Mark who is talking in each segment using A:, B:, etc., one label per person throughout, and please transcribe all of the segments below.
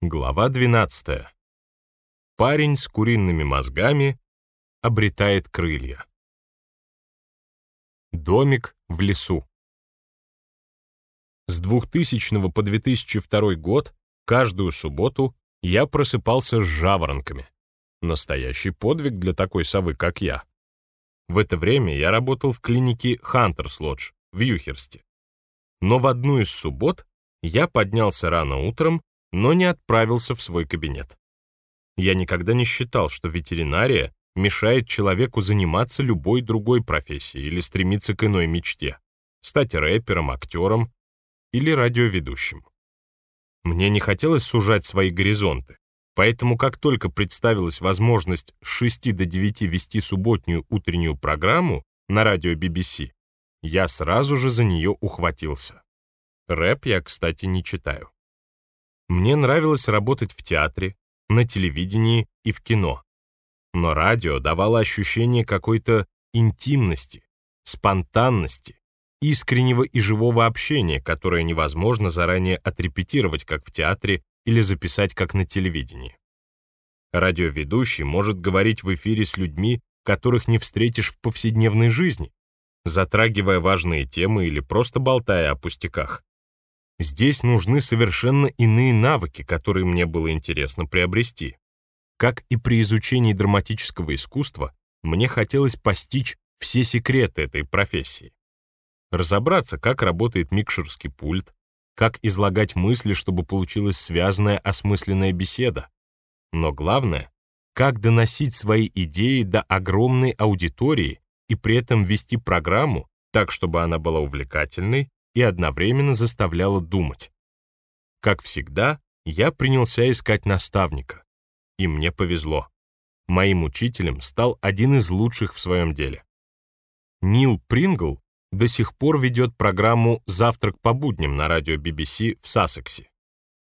A: Глава 12. Парень с куриными мозгами обретает крылья. Домик в лесу. С 2000 по 2002 год каждую субботу я просыпался с жаворонками. Настоящий подвиг для такой совы, как я. В это время я работал в клинике Хантерс Лодж в Юхерсте. Но в одну из суббот я поднялся рано утром но не отправился в свой кабинет. Я никогда не считал, что ветеринария мешает человеку заниматься любой другой профессией или стремиться к иной мечте — стать рэпером, актером или радиоведущим. Мне не хотелось сужать свои горизонты, поэтому как только представилась возможность с 6 до 9 вести субботнюю утреннюю программу на радио BBC, я сразу же за нее ухватился. Рэп я, кстати, не читаю. Мне нравилось работать в театре, на телевидении и в кино. Но радио давало ощущение какой-то интимности, спонтанности, искреннего и живого общения, которое невозможно заранее отрепетировать, как в театре, или записать, как на телевидении. Радиоведущий может говорить в эфире с людьми, которых не встретишь в повседневной жизни, затрагивая важные темы или просто болтая о пустяках. Здесь нужны совершенно иные навыки, которые мне было интересно приобрести. Как и при изучении драматического искусства, мне хотелось постичь все секреты этой профессии. Разобраться, как работает микшерский пульт, как излагать мысли, чтобы получилась связанная осмысленная беседа. Но главное, как доносить свои идеи до огромной аудитории и при этом вести программу так, чтобы она была увлекательной и одновременно заставляла думать. Как всегда, я принялся искать наставника. И мне повезло. Моим учителем стал один из лучших в своем деле. Нил Прингл до сих пор ведет программу «Завтрак по будням» на радио BBC в Сассексе.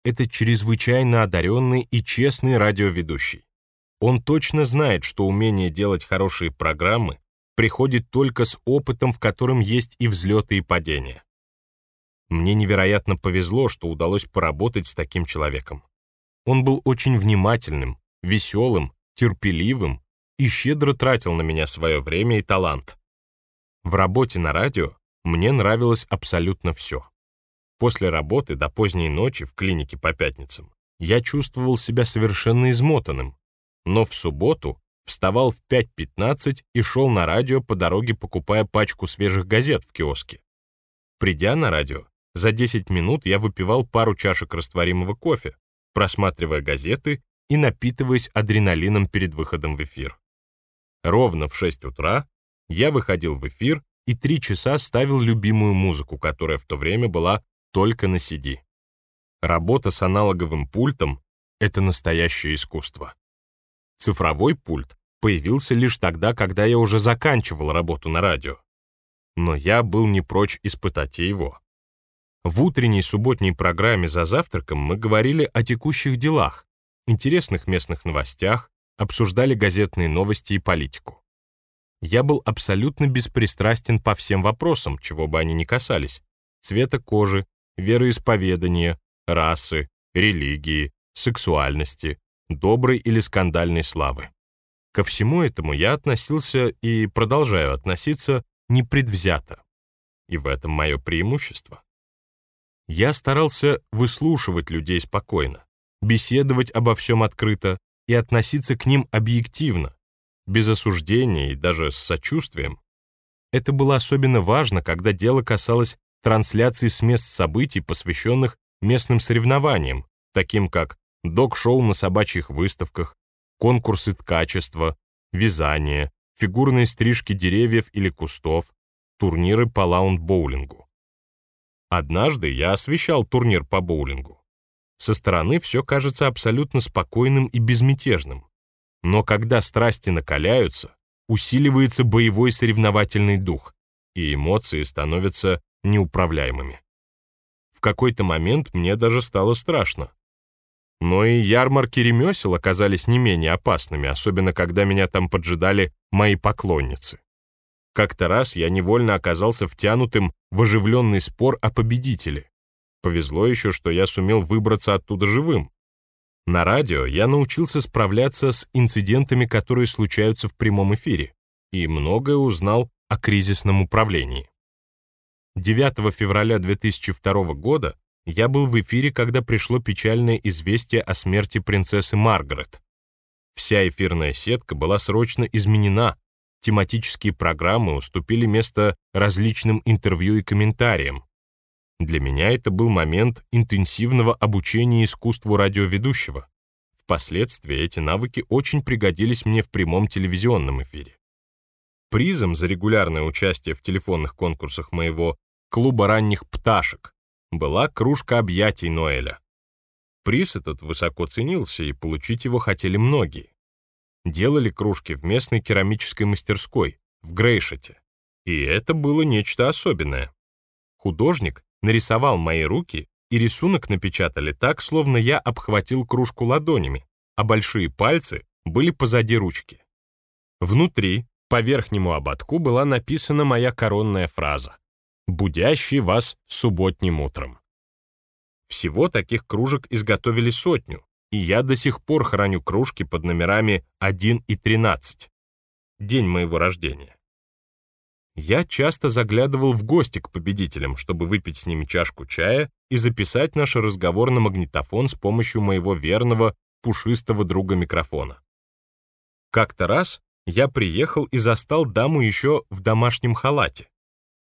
A: Это чрезвычайно одаренный и честный радиоведущий. Он точно знает, что умение делать хорошие программы приходит только с опытом, в котором есть и взлеты, и падения. Мне невероятно повезло, что удалось поработать с таким человеком. Он был очень внимательным, веселым, терпеливым и щедро тратил на меня свое время и талант. В работе на радио мне нравилось абсолютно все. После работы до поздней ночи в клинике по пятницам я чувствовал себя совершенно измотанным, но в субботу вставал в 5.15 и шел на радио по дороге, покупая пачку свежих газет в киоске. Придя на радио, за 10 минут я выпивал пару чашек растворимого кофе, просматривая газеты и напитываясь адреналином перед выходом в эфир. Ровно в 6 утра я выходил в эфир и три часа ставил любимую музыку, которая в то время была только на CD. Работа с аналоговым пультом — это настоящее искусство. Цифровой пульт появился лишь тогда, когда я уже заканчивал работу на радио. Но я был не прочь испытать и его. В утренней субботней программе «За завтраком» мы говорили о текущих делах, интересных местных новостях, обсуждали газетные новости и политику. Я был абсолютно беспристрастен по всем вопросам, чего бы они ни касались. Цвета кожи, вероисповедания, расы, религии, сексуальности, доброй или скандальной славы. Ко всему этому я относился и продолжаю относиться непредвзято. И в этом мое преимущество. Я старался выслушивать людей спокойно, беседовать обо всем открыто и относиться к ним объективно, без осуждения и даже с сочувствием. Это было особенно важно, когда дело касалось трансляции с мест событий, посвященных местным соревнованиям, таким как док-шоу на собачьих выставках, конкурсы ткачества, вязание, фигурные стрижки деревьев или кустов, турниры по лаунд-боулингу. Однажды я освещал турнир по боулингу. Со стороны все кажется абсолютно спокойным и безмятежным. Но когда страсти накаляются, усиливается боевой соревновательный дух, и эмоции становятся неуправляемыми. В какой-то момент мне даже стало страшно. Но и ярмарки ремесел оказались не менее опасными, особенно когда меня там поджидали мои поклонницы. Как-то раз я невольно оказался втянутым в оживленный спор о победителе. Повезло еще, что я сумел выбраться оттуда живым. На радио я научился справляться с инцидентами, которые случаются в прямом эфире, и многое узнал о кризисном управлении. 9 февраля 2002 года я был в эфире, когда пришло печальное известие о смерти принцессы Маргарет. Вся эфирная сетка была срочно изменена, тематические программы уступили место различным интервью и комментариям. Для меня это был момент интенсивного обучения искусству радиоведущего. Впоследствии эти навыки очень пригодились мне в прямом телевизионном эфире. Призом за регулярное участие в телефонных конкурсах моего клуба ранних пташек была кружка объятий Ноэля. Приз этот высоко ценился, и получить его хотели многие. Делали кружки в местной керамической мастерской, в Грейшете. И это было нечто особенное. Художник нарисовал мои руки, и рисунок напечатали так, словно я обхватил кружку ладонями, а большие пальцы были позади ручки. Внутри, по верхнему ободку, была написана моя коронная фраза «Будящий вас субботним утром». Всего таких кружек изготовили сотню, и я до сих пор храню кружки под номерами 1 и 13. День моего рождения. Я часто заглядывал в гости к победителям, чтобы выпить с ними чашку чая и записать наш разговор на магнитофон с помощью моего верного, пушистого друга микрофона. Как-то раз я приехал и застал даму еще в домашнем халате.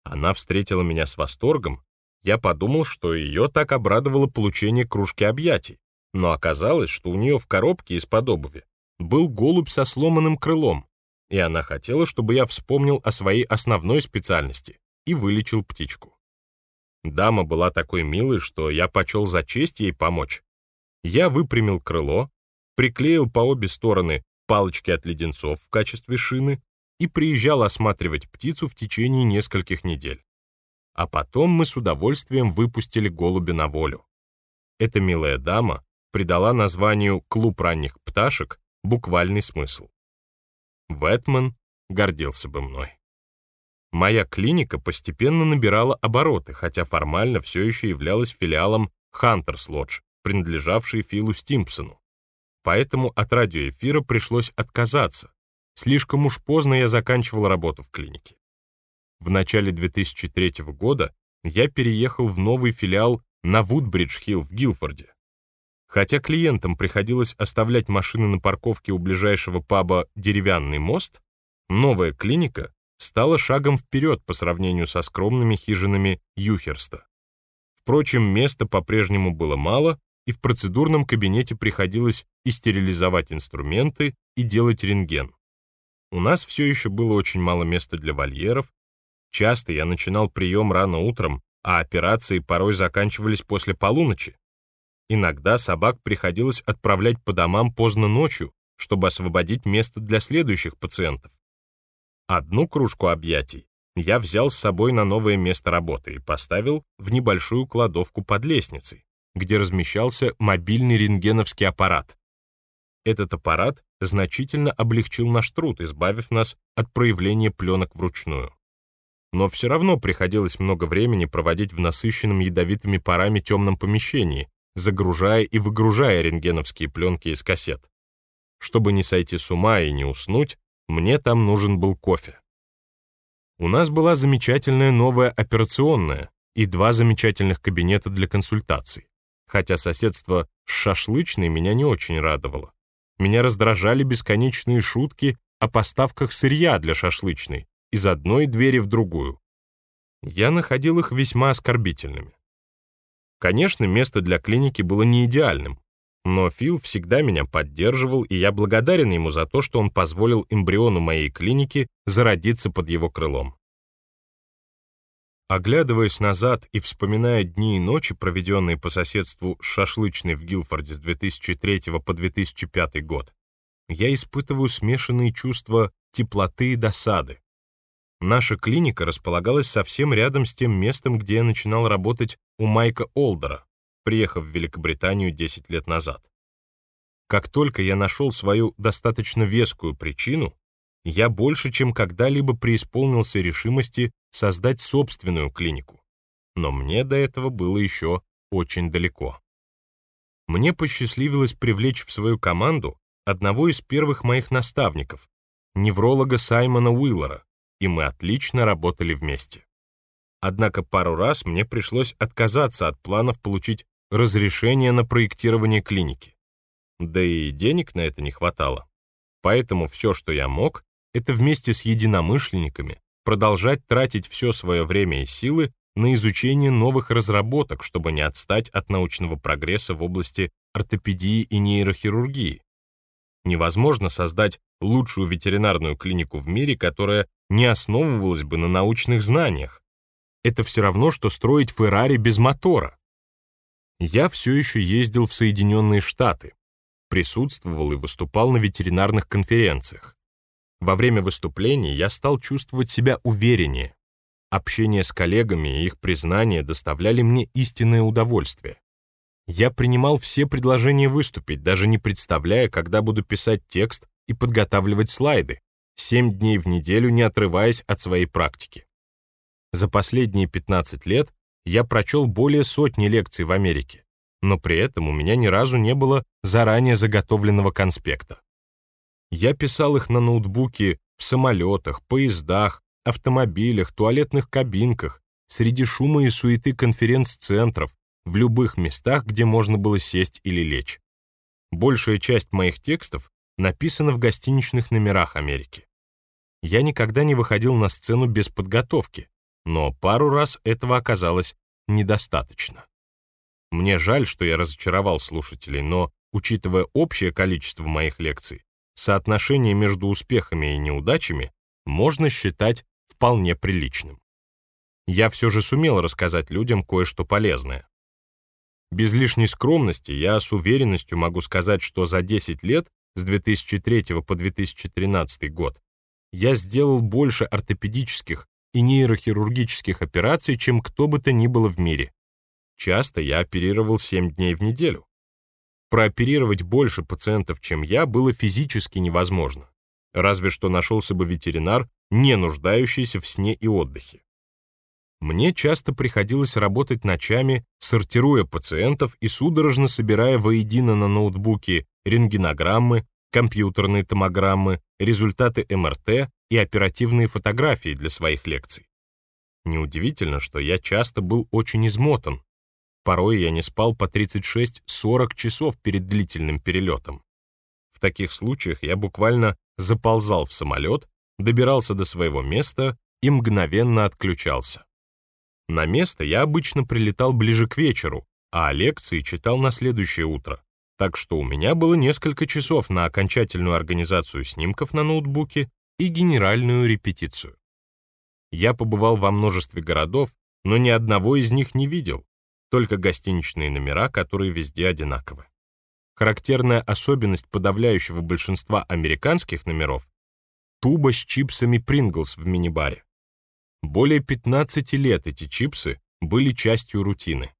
A: Она встретила меня с восторгом. Я подумал, что ее так обрадовало получение кружки объятий. Но оказалось, что у нее в коробке из-под обуви был голубь со сломанным крылом, и она хотела, чтобы я вспомнил о своей основной специальности и вылечил птичку. Дама была такой милой, что я почел за честь ей помочь. Я выпрямил крыло, приклеил по обе стороны палочки от леденцов в качестве шины и приезжал осматривать птицу в течение нескольких недель. А потом мы с удовольствием выпустили голубя на волю. Эта милая дама придала названию «Клуб ранних пташек» буквальный смысл. Вэтман гордился бы мной. Моя клиника постепенно набирала обороты, хотя формально все еще являлась филиалом Хантерс Лодж, принадлежавшей Филу Стимпсону. Поэтому от радиоэфира пришлось отказаться. Слишком уж поздно я заканчивал работу в клинике. В начале 2003 года я переехал в новый филиал на Вудбридж-Хилл в Гилфорде. Хотя клиентам приходилось оставлять машины на парковке у ближайшего паба «Деревянный мост», новая клиника стала шагом вперед по сравнению со скромными хижинами Юхерста. Впрочем, места по-прежнему было мало, и в процедурном кабинете приходилось и стерилизовать инструменты, и делать рентген. У нас все еще было очень мало места для вольеров, часто я начинал прием рано утром, а операции порой заканчивались после полуночи. Иногда собак приходилось отправлять по домам поздно ночью, чтобы освободить место для следующих пациентов. Одну кружку объятий я взял с собой на новое место работы и поставил в небольшую кладовку под лестницей, где размещался мобильный рентгеновский аппарат. Этот аппарат значительно облегчил наш труд, избавив нас от проявления пленок вручную. Но все равно приходилось много времени проводить в насыщенном ядовитыми парами темном помещении, загружая и выгружая рентгеновские пленки из кассет. Чтобы не сойти с ума и не уснуть, мне там нужен был кофе. У нас была замечательная новая операционная и два замечательных кабинета для консультаций, хотя соседство с шашлычной меня не очень радовало. Меня раздражали бесконечные шутки о поставках сырья для шашлычной из одной двери в другую. Я находил их весьма оскорбительными. Конечно, место для клиники было не идеальным, но Фил всегда меня поддерживал, и я благодарен ему за то, что он позволил эмбриону моей клиники зародиться под его крылом. Оглядываясь назад и вспоминая дни и ночи, проведенные по соседству с шашлычной в Гилфорде с 2003 по 2005 год, я испытываю смешанные чувства теплоты и досады. Наша клиника располагалась совсем рядом с тем местом, где я начинал работать у Майка Олдера, приехав в Великобританию 10 лет назад. Как только я нашел свою достаточно вескую причину, я больше, чем когда-либо преисполнился решимости создать собственную клинику. Но мне до этого было еще очень далеко. мне посчастливилось привлечь в свою команду одного из первых моих наставников, невролога Саймона Уиллера, и мы отлично работали вместе. Однако пару раз мне пришлось отказаться от планов получить разрешение на проектирование клиники. Да и денег на это не хватало. Поэтому все, что я мог, это вместе с единомышленниками продолжать тратить все свое время и силы на изучение новых разработок, чтобы не отстать от научного прогресса в области ортопедии и нейрохирургии. Невозможно создать лучшую ветеринарную клинику в мире, которая не основывалась бы на научных знаниях. Это все равно, что строить Феррари без мотора. Я все еще ездил в Соединенные Штаты, присутствовал и выступал на ветеринарных конференциях. Во время выступлений я стал чувствовать себя увереннее. Общение с коллегами и их признание доставляли мне истинное удовольствие. Я принимал все предложения выступить, даже не представляя, когда буду писать текст и подготавливать слайды, семь дней в неделю не отрываясь от своей практики. За последние 15 лет я прочел более сотни лекций в Америке, но при этом у меня ни разу не было заранее заготовленного конспекта. Я писал их на ноутбуке в самолетах, поездах, автомобилях, туалетных кабинках, среди шума и суеты конференц-центров, в любых местах, где можно было сесть или лечь. Большая часть моих текстов написана в гостиничных номерах Америки. Я никогда не выходил на сцену без подготовки, но пару раз этого оказалось недостаточно. Мне жаль, что я разочаровал слушателей, но, учитывая общее количество моих лекций, соотношение между успехами и неудачами можно считать вполне приличным. Я все же сумел рассказать людям кое-что полезное. Без лишней скромности я с уверенностью могу сказать, что за 10 лет, с 2003 по 2013 год, я сделал больше ортопедических и нейрохирургических операций, чем кто бы то ни было в мире. Часто я оперировал 7 дней в неделю. Прооперировать больше пациентов, чем я, было физически невозможно. Разве что нашелся бы ветеринар, не нуждающийся в сне и отдыхе. Мне часто приходилось работать ночами, сортируя пациентов и судорожно собирая воедино на ноутбуке рентгенограммы, компьютерные томограммы, результаты МРТ и оперативные фотографии для своих лекций. Неудивительно, что я часто был очень измотан. Порой я не спал по 36-40 часов перед длительным перелетом. В таких случаях я буквально заползал в самолет, добирался до своего места и мгновенно отключался. На место я обычно прилетал ближе к вечеру, а лекции читал на следующее утро. Так что у меня было несколько часов на окончательную организацию снимков на ноутбуке и генеральную репетицию. Я побывал во множестве городов, но ни одного из них не видел, только гостиничные номера, которые везде одинаковы. Характерная особенность подавляющего большинства американских номеров — туба с чипсами Принглс в мини-баре. Более 15 лет эти чипсы были частью рутины.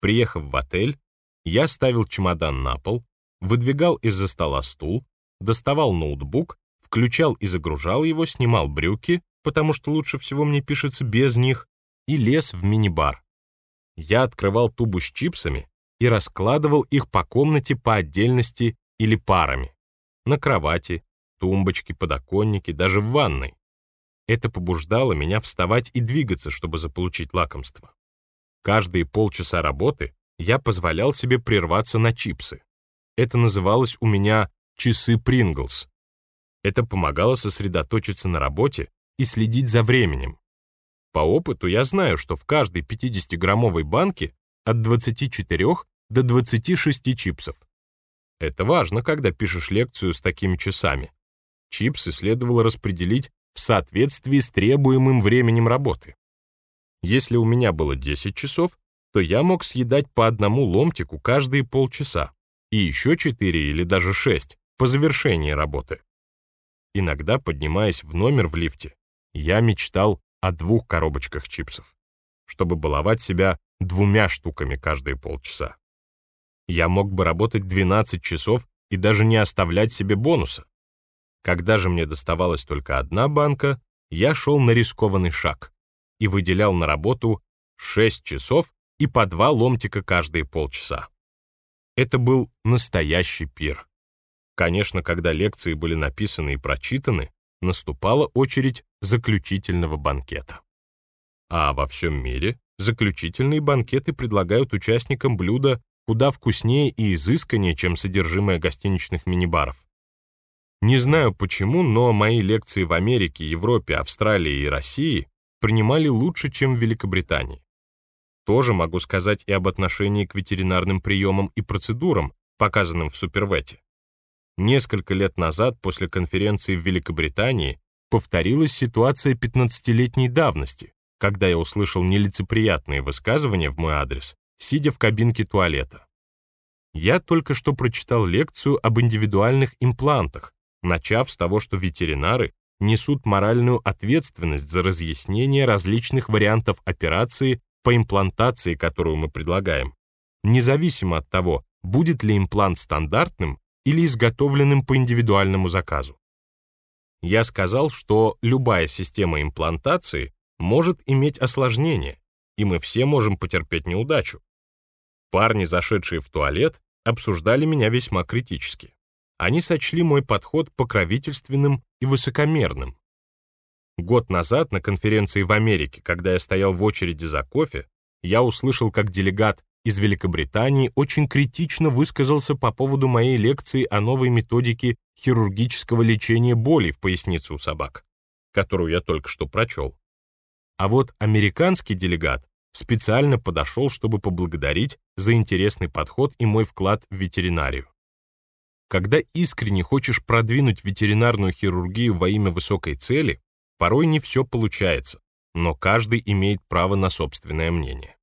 A: Приехав в отель, я ставил чемодан на пол, выдвигал из-за стола стул, доставал ноутбук, включал и загружал его, снимал брюки, потому что лучше всего мне пишется без них, и лез в мини-бар. Я открывал тубу с чипсами и раскладывал их по комнате по отдельности или парами. На кровати, тумбочке, подоконнике, даже в ванной. Это побуждало меня вставать и двигаться, чтобы заполучить лакомство. Каждые полчаса работы я позволял себе прерваться на чипсы. Это называлось у меня «часы Принглс». Это помогало сосредоточиться на работе и следить за временем. По опыту я знаю, что в каждой 50-граммовой банке от 24 до 26 чипсов. Это важно, когда пишешь лекцию с такими часами. Чипсы следовало распределить в соответствии с требуемым временем работы. Если у меня было 10 часов, то я мог съедать по одному ломтику каждые полчаса и еще 4 или даже 6 по завершении работы. Иногда, поднимаясь в номер в лифте, я мечтал о двух коробочках чипсов, чтобы баловать себя двумя штуками каждые полчаса. Я мог бы работать 12 часов и даже не оставлять себе бонуса. Когда же мне доставалась только одна банка, я шел на рискованный шаг и выделял на работу 6 часов и по два ломтика каждые полчаса. Это был настоящий пир. Конечно, когда лекции были написаны и прочитаны, наступала очередь заключительного банкета. А во всем мире заключительные банкеты предлагают участникам блюда куда вкуснее и изысканнее, чем содержимое гостиничных мини-баров. Не знаю почему, но мои лекции в Америке, Европе, Австралии и России принимали лучше, чем в Великобритании. Тоже могу сказать и об отношении к ветеринарным приемам и процедурам, показанным в Супервете. Несколько лет назад, после конференции в Великобритании, повторилась ситуация 15-летней давности, когда я услышал нелицеприятные высказывания в мой адрес, сидя в кабинке туалета. Я только что прочитал лекцию об индивидуальных имплантах, начав с того, что ветеринары несут моральную ответственность за разъяснение различных вариантов операции по имплантации, которую мы предлагаем, независимо от того, будет ли имплант стандартным или изготовленным по индивидуальному заказу. Я сказал, что любая система имплантации может иметь осложнения, и мы все можем потерпеть неудачу. Парни, зашедшие в туалет, обсуждали меня весьма критически. Они сочли мой подход покровительственным и высокомерным. Год назад на конференции в Америке, когда я стоял в очереди за кофе, я услышал, как делегат из Великобритании очень критично высказался по поводу моей лекции о новой методике хирургического лечения боли в пояснице у собак, которую я только что прочел. А вот американский делегат специально подошел, чтобы поблагодарить за интересный подход и мой вклад в ветеринарию. Когда искренне хочешь продвинуть ветеринарную хирургию во имя высокой цели, порой не все получается, но каждый имеет право на собственное мнение.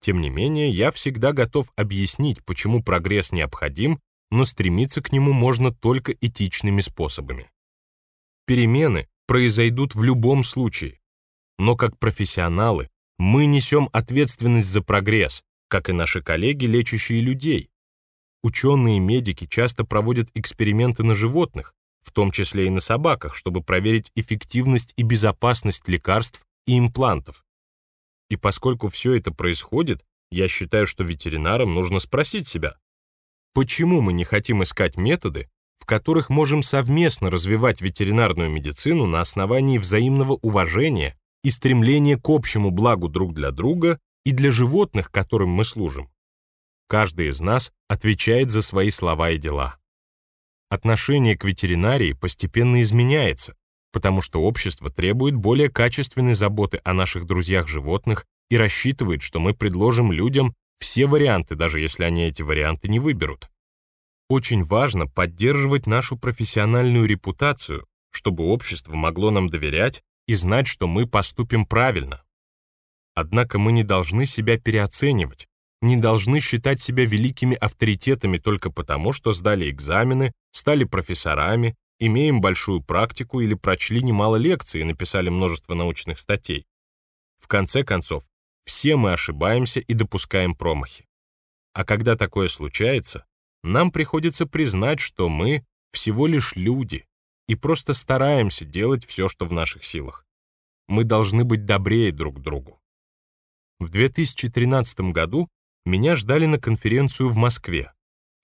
A: Тем не менее, я всегда готов объяснить, почему прогресс необходим, но стремиться к нему можно только этичными способами. Перемены произойдут в любом случае, но как профессионалы мы несем ответственность за прогресс, как и наши коллеги, лечащие людей. Ученые и медики часто проводят эксперименты на животных, в том числе и на собаках, чтобы проверить эффективность и безопасность лекарств и имплантов. И поскольку все это происходит, я считаю, что ветеринарам нужно спросить себя, почему мы не хотим искать методы, в которых можем совместно развивать ветеринарную медицину на основании взаимного уважения и стремления к общему благу друг для друга и для животных, которым мы служим. Каждый из нас отвечает за свои слова и дела. Отношение к ветеринарии постепенно изменяется, потому что общество требует более качественной заботы о наших друзьях-животных и рассчитывает, что мы предложим людям все варианты, даже если они эти варианты не выберут. Очень важно поддерживать нашу профессиональную репутацию, чтобы общество могло нам доверять и знать, что мы поступим правильно. Однако мы не должны себя переоценивать, не должны считать себя великими авторитетами только потому, что сдали экзамены, стали профессорами, имеем большую практику или прочли немало лекций и написали множество научных статей. В конце концов, все мы ошибаемся и допускаем промахи. А когда такое случается, нам приходится признать, что мы всего лишь люди, и просто стараемся делать все, что в наших силах. Мы должны быть добрее друг к другу. В 2013 году меня ждали на конференцию в Москве.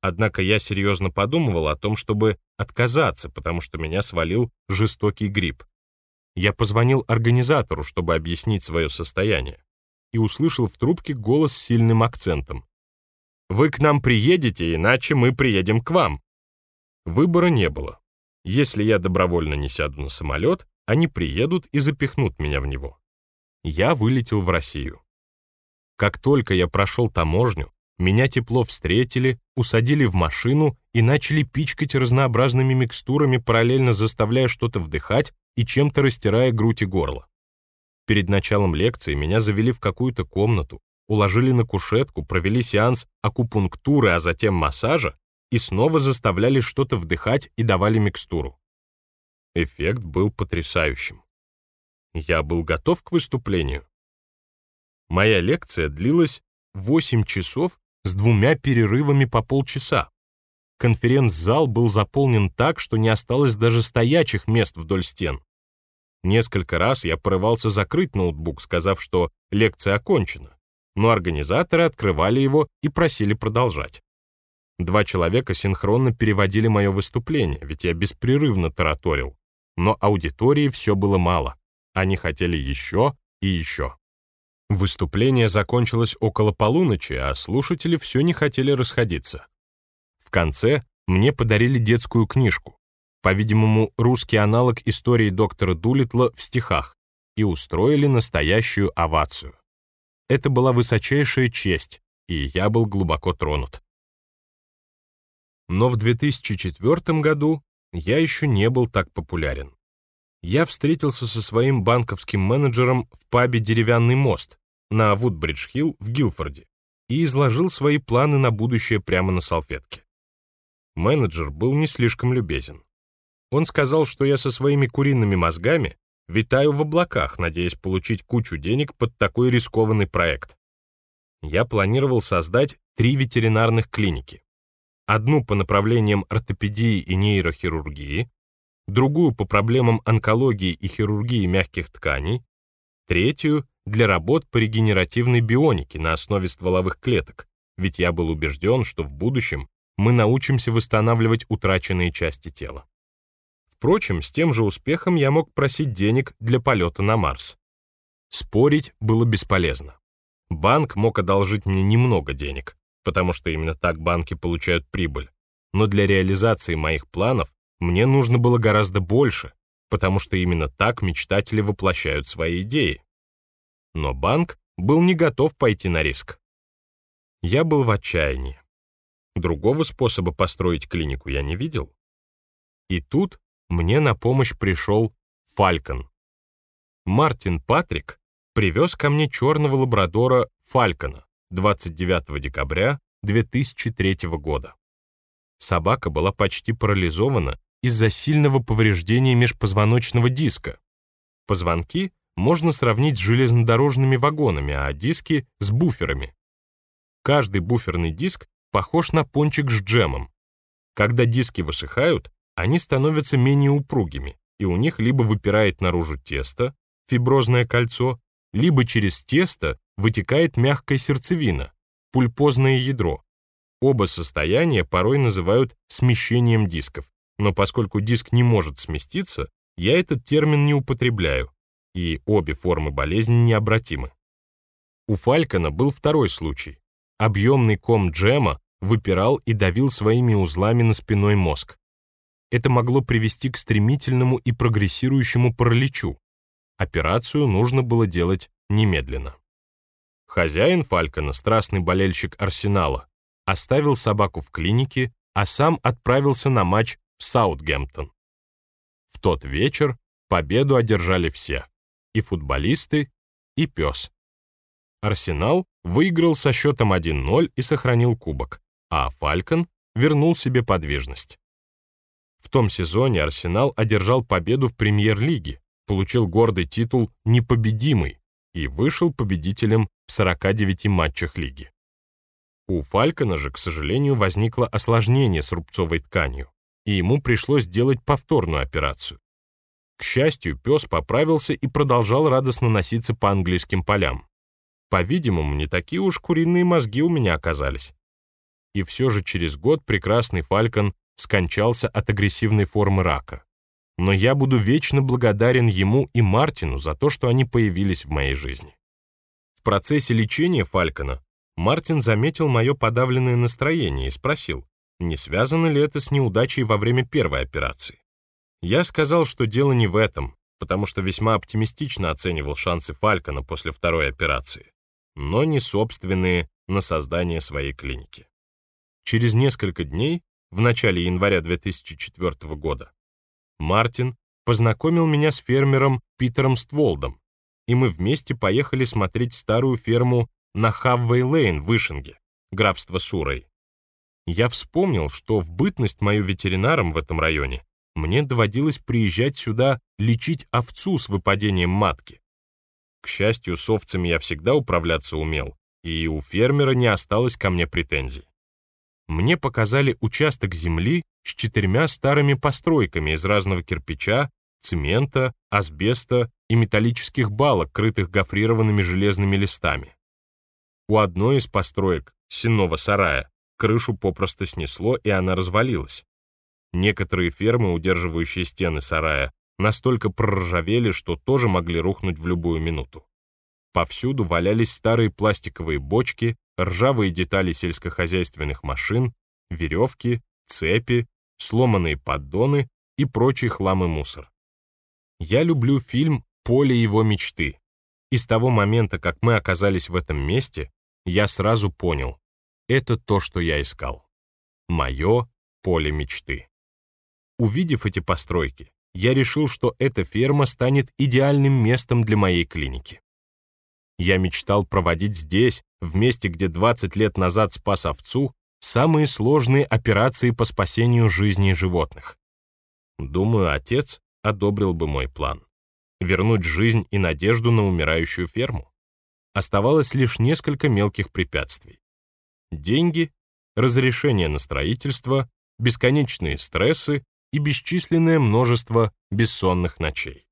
A: Однако я серьезно подумывал о том, чтобы отказаться, потому что меня свалил жестокий грипп. Я позвонил организатору, чтобы объяснить свое состояние, и услышал в трубке голос с сильным акцентом. «Вы к нам приедете, иначе мы приедем к вам». Выбора не было. Если я добровольно не сяду на самолет, они приедут и запихнут меня в него. Я вылетел в Россию. Как только я прошел таможню, меня тепло встретили, усадили в машину и начали пичкать разнообразными микстурами, параллельно заставляя что-то вдыхать и чем-то растирая грудь и горло. Перед началом лекции меня завели в какую-то комнату, уложили на кушетку, провели сеанс акупунктуры, а затем массажа, и снова заставляли что-то вдыхать и давали микстуру. Эффект был потрясающим. Я был готов к выступлению. Моя лекция длилась 8 часов с двумя перерывами по полчаса. Конференц-зал был заполнен так, что не осталось даже стоячих мест вдоль стен. Несколько раз я порывался закрыть ноутбук, сказав, что лекция окончена, но организаторы открывали его и просили продолжать. Два человека синхронно переводили мое выступление, ведь я беспрерывно тараторил. Но аудитории все было мало. Они хотели еще и еще. Выступление закончилось около полуночи, а слушатели все не хотели расходиться. В конце мне подарили детскую книжку, по-видимому, русский аналог истории доктора Дулитла в стихах, и устроили настоящую овацию. Это была высочайшая честь, и я был глубоко тронут. Но в 2004 году я еще не был так популярен. Я встретился со своим банковским менеджером в пабе «Деревянный мост» на Вудбридж-Хилл в Гилфорде и изложил свои планы на будущее прямо на салфетке. Менеджер был не слишком любезен. Он сказал, что я со своими куриными мозгами витаю в облаках, надеясь получить кучу денег под такой рискованный проект. Я планировал создать три ветеринарных клиники одну по направлениям ортопедии и нейрохирургии, другую по проблемам онкологии и хирургии мягких тканей, третью для работ по регенеративной бионике на основе стволовых клеток, ведь я был убежден, что в будущем мы научимся восстанавливать утраченные части тела. Впрочем, с тем же успехом я мог просить денег для полета на Марс. Спорить было бесполезно. Банк мог одолжить мне немного денег, потому что именно так банки получают прибыль. Но для реализации моих планов мне нужно было гораздо больше, потому что именно так мечтатели воплощают свои идеи. Но банк был не готов пойти на риск. Я был в отчаянии. Другого способа построить клинику я не видел. И тут мне на помощь пришел Фалькон. Мартин Патрик привез ко мне черного лабрадора Фалькона, 29 декабря 2003 года. Собака была почти парализована из-за сильного повреждения межпозвоночного диска. Позвонки можно сравнить с железнодорожными вагонами, а диски — с буферами. Каждый буферный диск похож на пончик с джемом. Когда диски высыхают, они становятся менее упругими, и у них либо выпирает наружу тесто, фиброзное кольцо, либо через тесто вытекает мягкая сердцевина, пульпозное ядро. Оба состояния порой называют смещением дисков, но поскольку диск не может сместиться, я этот термин не употребляю, и обе формы болезни необратимы. У Фалькона был второй случай. Объемный ком джема выпирал и давил своими узлами на спиной мозг. Это могло привести к стремительному и прогрессирующему параличу. Операцию нужно было делать немедленно. Хозяин Фалькона, страстный болельщик Арсенала, оставил собаку в клинике, а сам отправился на матч в Саутгемптон. В тот вечер победу одержали все — и футболисты, и пес. Арсенал выиграл со счетом 1-0 и сохранил кубок, а Фалькон вернул себе подвижность. В том сезоне Арсенал одержал победу в премьер-лиге, получил гордый титул «Непобедимый» и вышел победителем в 49 матчах лиги. У Фалькона же, к сожалению, возникло осложнение с рубцовой тканью, и ему пришлось делать повторную операцию. К счастью, пес поправился и продолжал радостно носиться по английским полям. По-видимому, не такие уж куриные мозги у меня оказались. И все же через год прекрасный Фалькон скончался от агрессивной формы рака но я буду вечно благодарен ему и Мартину за то, что они появились в моей жизни. В процессе лечения Фалькона Мартин заметил мое подавленное настроение и спросил, не связано ли это с неудачей во время первой операции. Я сказал, что дело не в этом, потому что весьма оптимистично оценивал шансы Фалькона после второй операции, но не собственные на создание своей клиники. Через несколько дней, в начале января 2004 года, Мартин познакомил меня с фермером Питером Стволдом, и мы вместе поехали смотреть старую ферму на Хаввей-Лейн в Ишинге, графство Сурой. Я вспомнил, что в бытность мою ветеринаром в этом районе мне доводилось приезжать сюда лечить овцу с выпадением матки. К счастью, с овцами я всегда управляться умел, и у фермера не осталось ко мне претензий мне показали участок земли с четырьмя старыми постройками из разного кирпича, цемента, асбеста и металлических балок, крытых гофрированными железными листами. У одной из построек, сенного сарая, крышу попросту снесло, и она развалилась. Некоторые фермы, удерживающие стены сарая, настолько проржавели, что тоже могли рухнуть в любую минуту. Повсюду валялись старые пластиковые бочки, ржавые детали сельскохозяйственных машин, веревки, цепи, сломанные поддоны и прочий хлам и мусор. Я люблю фильм «Поле его мечты». И с того момента, как мы оказались в этом месте, я сразу понял, это то, что я искал. Мое поле мечты. Увидев эти постройки, я решил, что эта ферма станет идеальным местом для моей клиники. Я мечтал проводить здесь, в месте, где 20 лет назад спас овцу, самые сложные операции по спасению жизней животных. Думаю, отец одобрил бы мой план. Вернуть жизнь и надежду на умирающую ферму. Оставалось лишь несколько мелких препятствий. Деньги, разрешение на строительство, бесконечные стрессы и бесчисленное множество бессонных ночей.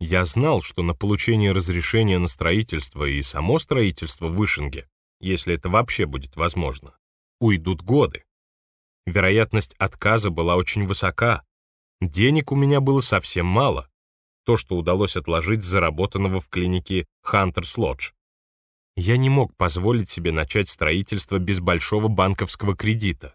A: Я знал, что на получение разрешения на строительство и само строительство в Вышинге, если это вообще будет возможно, уйдут годы. Вероятность отказа была очень высока. Денег у меня было совсем мало. То, что удалось отложить заработанного в клинике Хантерс Лодж. Я не мог позволить себе начать строительство без большого банковского кредита.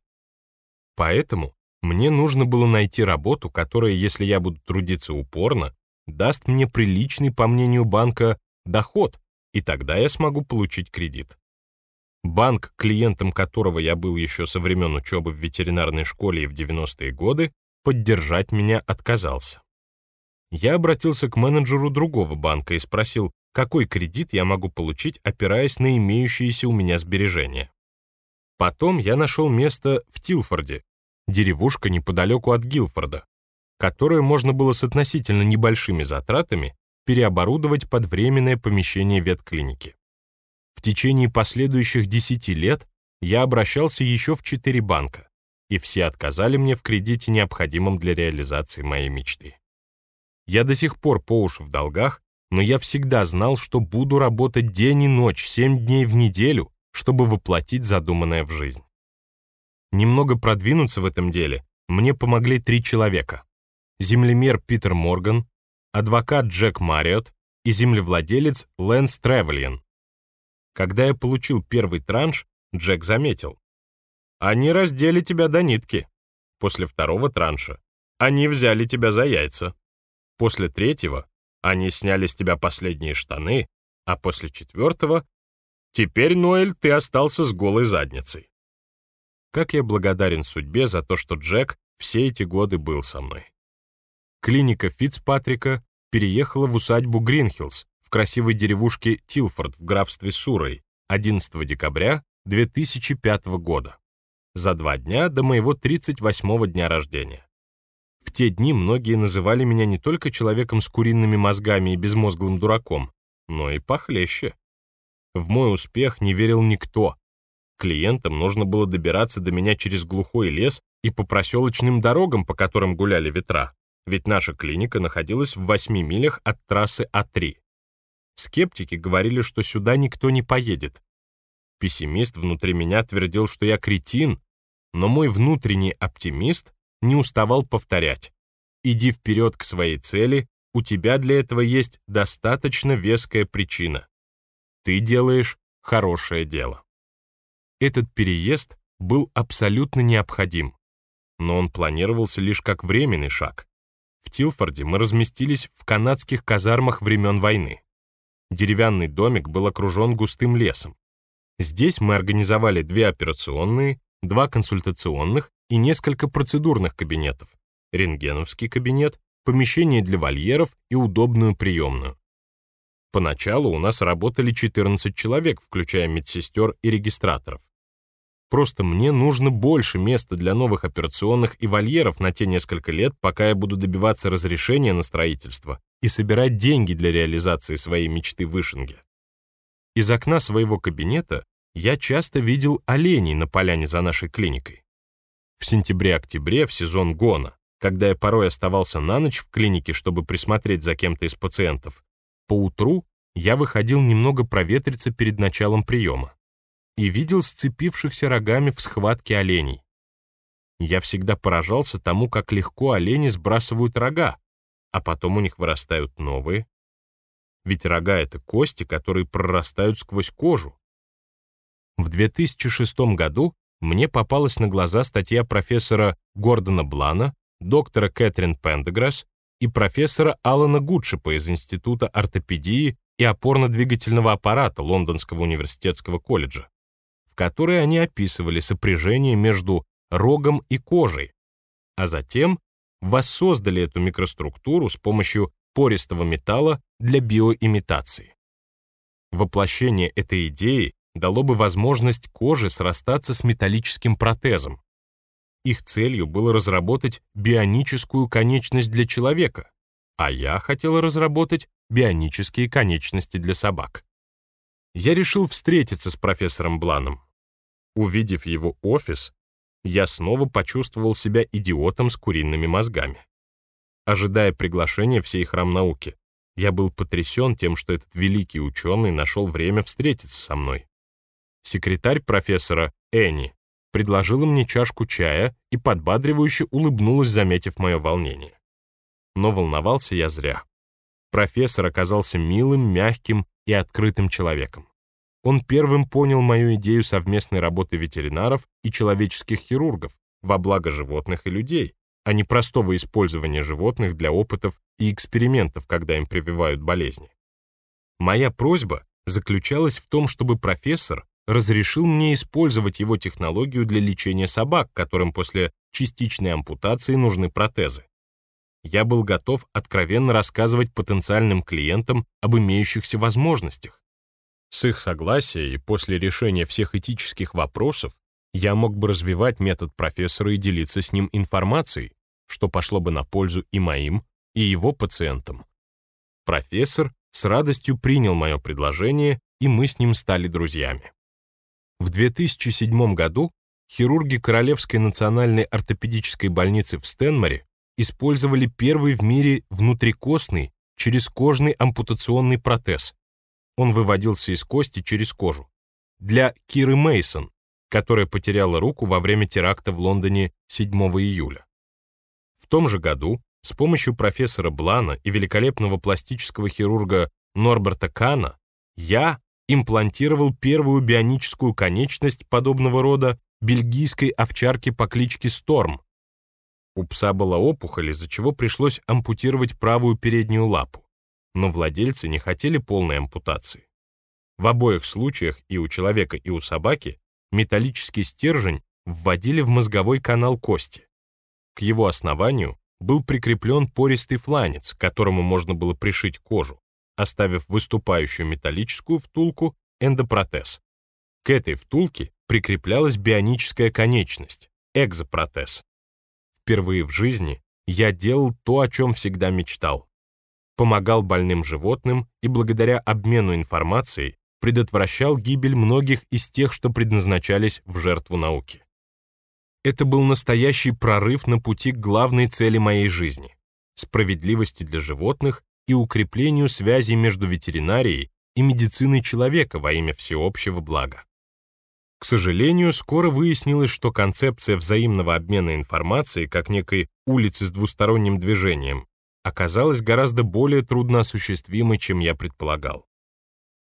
A: Поэтому мне нужно было найти работу, которая, если я буду трудиться упорно, даст мне приличный, по мнению банка, доход, и тогда я смогу получить кредит. Банк, клиентом которого я был еще со времен учебы в ветеринарной школе и в 90-е годы, поддержать меня отказался. Я обратился к менеджеру другого банка и спросил, какой кредит я могу получить, опираясь на имеющиеся у меня сбережения. Потом я нашел место в Тилфорде, деревушка неподалеку от Гилфорда, которую можно было с относительно небольшими затратами переоборудовать под временное помещение ветклиники. В течение последующих 10 лет я обращался еще в четыре банка, и все отказали мне в кредите, необходимом для реализации моей мечты. Я до сих пор по уши в долгах, но я всегда знал, что буду работать день и ночь, 7 дней в неделю, чтобы воплотить задуманное в жизнь. Немного продвинуться в этом деле мне помогли три человека. Землемер Питер Морган, адвокат Джек Мариот и землевладелец Лэнс Тревельян. Когда я получил первый транш, Джек заметил. «Они раздели тебя до нитки». После второго транша они взяли тебя за яйца. После третьего они сняли с тебя последние штаны, а после четвертого теперь, Ноэль, ты остался с голой задницей. Как я благодарен судьбе за то, что Джек все эти годы был со мной. Клиника Фицпатрика переехала в усадьбу Гринхиллс в красивой деревушке Тилфорд в графстве Сурой 11 декабря 2005 года, за два дня до моего 38-го дня рождения. В те дни многие называли меня не только человеком с куриными мозгами и безмозглым дураком, но и похлеще. В мой успех не верил никто, Клиентам нужно было добираться до меня через глухой лес и по проселочным дорогам, по которым гуляли ветра, ведь наша клиника находилась в 8 милях от трассы А3. Скептики говорили, что сюда никто не поедет. Пессимист внутри меня твердил, что я кретин, но мой внутренний оптимист не уставал повторять. «Иди вперед к своей цели, у тебя для этого есть достаточно веская причина. Ты делаешь хорошее дело». Этот переезд был абсолютно необходим, но он планировался лишь как временный шаг. В Тилфорде мы разместились в канадских казармах времен войны. Деревянный домик был окружен густым лесом. Здесь мы организовали две операционные, два консультационных и несколько процедурных кабинетов, рентгеновский кабинет, помещение для вольеров и удобную приемную. Поначалу у нас работали 14 человек, включая медсестер и регистраторов. Просто мне нужно больше места для новых операционных и вольеров на те несколько лет, пока я буду добиваться разрешения на строительство и собирать деньги для реализации своей мечты в Ишинге. Из окна своего кабинета я часто видел оленей на поляне за нашей клиникой. В сентябре-октябре, в сезон гона, когда я порой оставался на ночь в клинике, чтобы присмотреть за кем-то из пациентов, по утру я выходил немного проветриться перед началом приема и видел сцепившихся рогами в схватке оленей. Я всегда поражался тому, как легко олени сбрасывают рога, а потом у них вырастают новые. Ведь рога — это кости, которые прорастают сквозь кожу. В 2006 году мне попалась на глаза статья профессора Гордона Блана, доктора Кэтрин Пендеграсс и профессора Алана Гудшипа из Института ортопедии и опорно-двигательного аппарата Лондонского университетского колледжа, в которой они описывали сопряжение между рогом и кожей, а затем воссоздали эту микроструктуру с помощью пористого металла для биоимитации. Воплощение этой идеи дало бы возможность коже срастаться с металлическим протезом. Их целью было разработать бионическую конечность для человека, а я хотел разработать бионические конечности для собак. Я решил встретиться с профессором Бланом. Увидев его офис, я снова почувствовал себя идиотом с куриными мозгами. Ожидая приглашения всей храм науки, я был потрясен тем, что этот великий ученый нашел время встретиться со мной. Секретарь профессора Энни предложила мне чашку чая и подбадривающе улыбнулась, заметив мое волнение. Но волновался я зря. Профессор оказался милым, мягким и открытым человеком. Он первым понял мою идею совместной работы ветеринаров и человеческих хирургов во благо животных и людей, а не простого использования животных для опытов и экспериментов, когда им прививают болезни. Моя просьба заключалась в том, чтобы профессор разрешил мне использовать его технологию для лечения собак, которым после частичной ампутации нужны протезы. Я был готов откровенно рассказывать потенциальным клиентам об имеющихся возможностях, с их согласия и после решения всех этических вопросов я мог бы развивать метод профессора и делиться с ним информацией, что пошло бы на пользу и моим, и его пациентам. Профессор с радостью принял мое предложение, и мы с ним стали друзьями. В 2007 году хирурги Королевской национальной ортопедической больницы в Стэнморе использовали первый в мире внутрикостный черезкожный ампутационный протез, он выводился из кости через кожу. Для Киры Мейсон, которая потеряла руку во время теракта в Лондоне 7 июля. В том же году с помощью профессора Блана и великолепного пластического хирурга Норберта Кана я имплантировал первую бионическую конечность подобного рода бельгийской овчарки по кличке Сторм. У пса была опухоль, из-за чего пришлось ампутировать правую переднюю лапу но владельцы не хотели полной ампутации. В обоих случаях, и у человека, и у собаки, металлический стержень вводили в мозговой канал кости. К его основанию был прикреплен пористый фланец, к которому можно было пришить кожу, оставив выступающую металлическую втулку эндопротез. К этой втулке прикреплялась бионическая конечность, экзопротез. Впервые в жизни я делал то, о чем всегда мечтал помогал больным животным и благодаря обмену информацией предотвращал гибель многих из тех, что предназначались в жертву науки. Это был настоящий прорыв на пути к главной цели моей жизни — справедливости для животных и укреплению связей между ветеринарией и медициной человека во имя всеобщего блага. К сожалению, скоро выяснилось, что концепция взаимного обмена информацией как некой улицы с двусторонним движением оказалась гораздо более трудноосуществимой, чем я предполагал.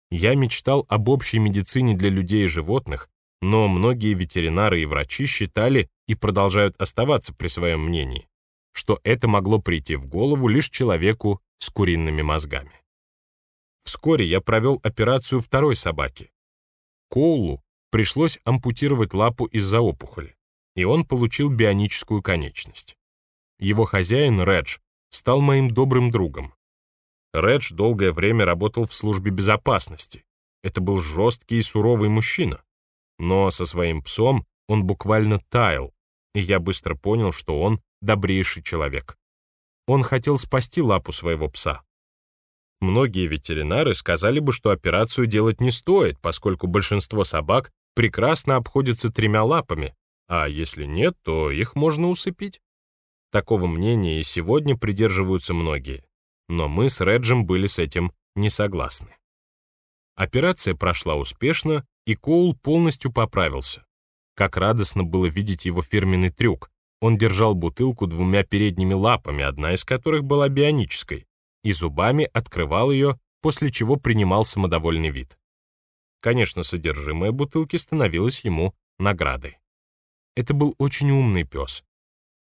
A: Я мечтал об общей медицине для людей и животных, но многие ветеринары и врачи считали и продолжают оставаться при своем мнении, что это могло прийти в голову лишь человеку с куриными мозгами. Вскоре я провел операцию второй собаки. Коулу пришлось ампутировать лапу из-за опухоли, и он получил бионическую конечность. Его хозяин, Редж, стал моим добрым другом. Редж долгое время работал в службе безопасности. Это был жесткий и суровый мужчина. Но со своим псом он буквально таял, и я быстро понял, что он добрейший человек. Он хотел спасти лапу своего пса. Многие ветеринары сказали бы, что операцию делать не стоит, поскольку большинство собак прекрасно обходятся тремя лапами, а если нет, то их можно усыпить. Такого мнения и сегодня придерживаются многие, но мы с Реджем были с этим не согласны. Операция прошла успешно, и Коул полностью поправился. Как радостно было видеть его фирменный трюк. Он держал бутылку двумя передними лапами, одна из которых была бионической, и зубами открывал ее, после чего принимал самодовольный вид. Конечно, содержимое бутылки становилось ему наградой. Это был очень умный пес.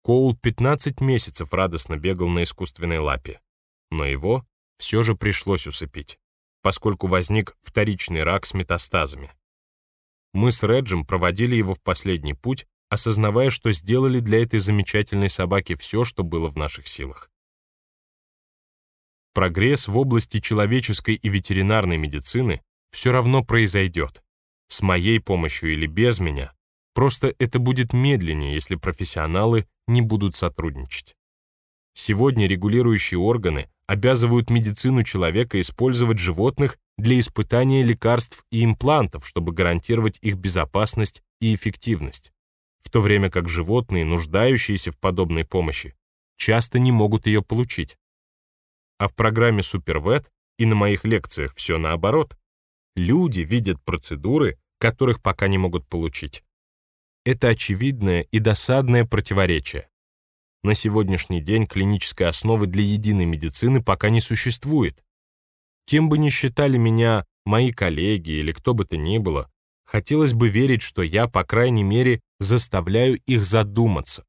A: Коул 15 месяцев радостно бегал на искусственной лапе, но его все же пришлось усыпить, поскольку возник вторичный рак с метастазами. Мы с Реджем проводили его в последний путь, осознавая, что сделали для этой замечательной собаки все, что было в наших силах. Прогресс в области человеческой и ветеринарной медицины все равно произойдет. С моей помощью или без меня. Просто это будет медленнее, если профессионалы не будут сотрудничать. Сегодня регулирующие органы обязывают медицину человека использовать животных для испытания лекарств и имплантов, чтобы гарантировать их безопасность и эффективность, в то время как животные, нуждающиеся в подобной помощи, часто не могут ее получить. А в программе SuperVet и на моих лекциях все наоборот. Люди видят процедуры, которых пока не могут получить. Это очевидное и досадное противоречие. На сегодняшний день клинической основы для единой медицины пока не существует. Кем бы ни считали меня мои коллеги или кто бы то ни было, хотелось бы верить, что я, по крайней мере, заставляю их задуматься.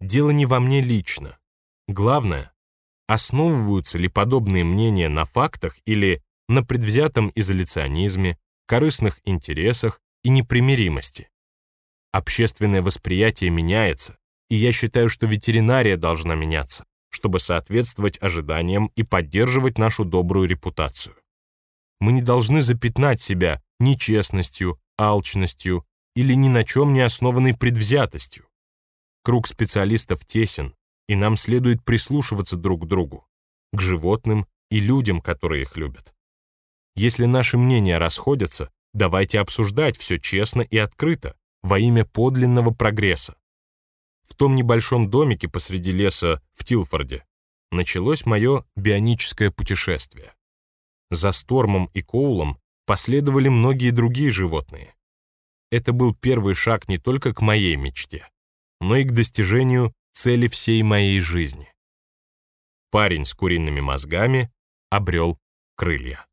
A: Дело не во мне лично. Главное, основываются ли подобные мнения на фактах или на предвзятом изоляционизме, корыстных интересах и непримиримости. Общественное восприятие меняется, и я считаю, что ветеринария должна меняться, чтобы соответствовать ожиданиям и поддерживать нашу добрую репутацию. Мы не должны запятнать себя нечестностью, алчностью или ни на чем не основанной предвзятостью. Круг специалистов тесен, и нам следует прислушиваться друг к другу, к животным и людям, которые их любят. Если наши мнения расходятся, давайте обсуждать все честно и открыто, во имя подлинного прогресса. В том небольшом домике посреди леса в Тилфорде началось мое бионическое путешествие. За Стормом и Коулом последовали многие другие животные. Это был первый шаг не только к моей мечте, но и к достижению цели всей моей жизни. Парень с куриными мозгами обрел крылья.